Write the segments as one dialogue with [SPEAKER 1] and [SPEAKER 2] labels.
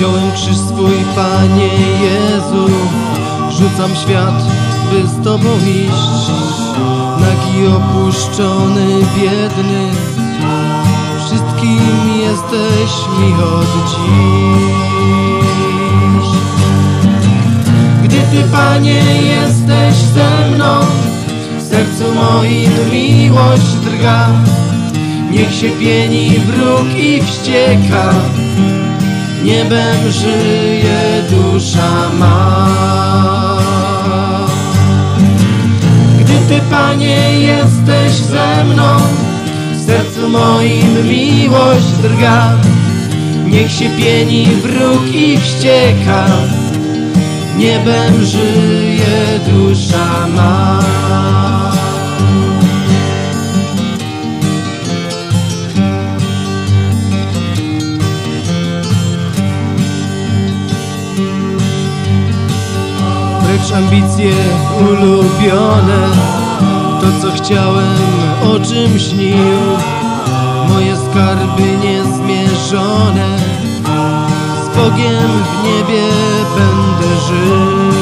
[SPEAKER 1] Wziąłem krzyż swój, Panie Jezu Rzucam świat, by z Tobą iść. Nagi, opuszczony, biedny Wszystkim jesteś mi od dziś. Gdy Ty, Panie, jesteś ze mną W sercu moim miłość drga. Niech się pieni wróg i wścieka Niebem żyje dusza ma. Gdy Ty, Panie, jesteś ze mną W sercu moim miłość drga. Niech się pieni wróg i wścieka. Niebem żyje dusza ma Precz ambicje ulubione To co chciałem, o czym śnił. Moje skarby niezmierzone Z Bogiem w niebie będę żył.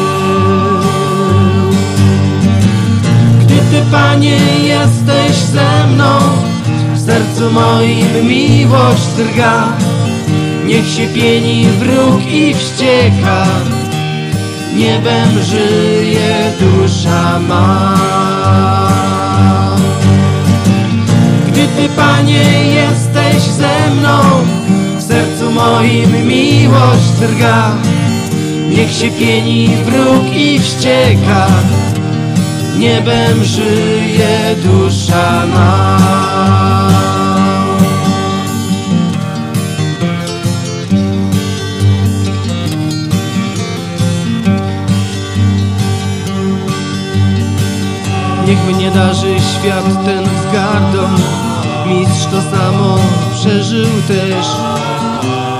[SPEAKER 1] Gdy Ty, Panie, jesteś ze mną W sercu moim miłość drga. Niech się pieni wróg i wścieka Niebem żyje dusza ma. Gdy Ty, Panie, jesteś ze mną W sercu moim miłość drga. Niech się pieni wróg i wścieka. Niebem żyje dusza ma Mnie darzy świat ten wzgardą. Mistrz to samo przeżył też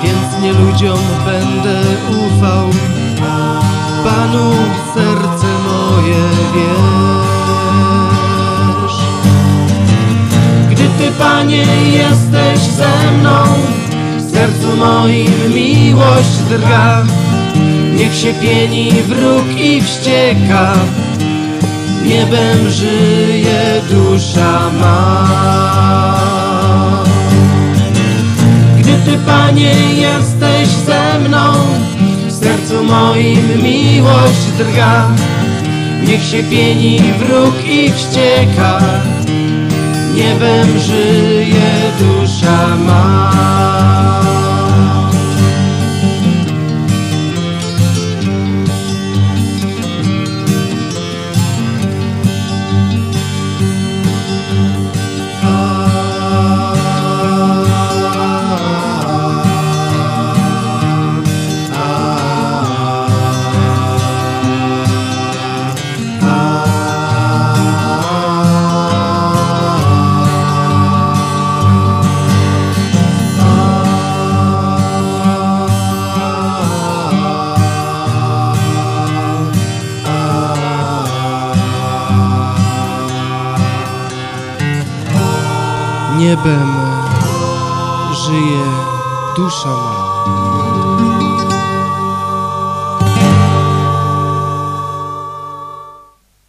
[SPEAKER 1] Więc nie ludziom będę ufał. Panu serce moje wiesz Gdy Ty, Panie, jesteś ze mną W sercu moim miłość drga. Niech się pieni wróg i wścieka Niebem żyje dusza ma. Gdy Ty, Panie, jesteś ze mną W sercu moim miłość drga. Niech się pieni wróg i wścieka. Niebem żyje dusza ma Niebem żyje dusza ma.